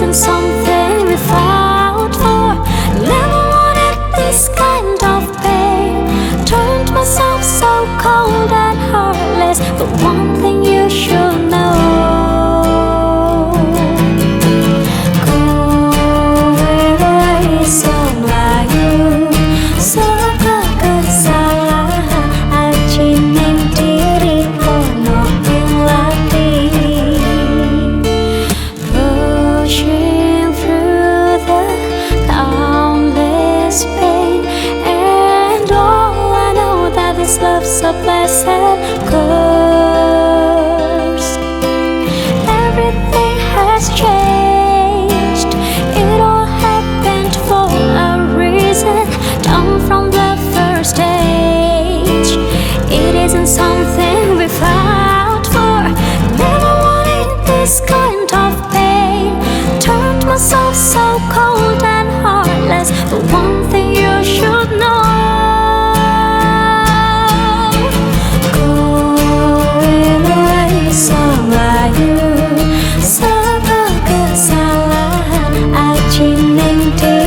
isn't something find a blessed curse. Everything has changed. It all happened for a reason. Down from the first stage, it isn't something we fought for. Never wanted this kind of pain. Turned myself so cold and heartless. The one thing. to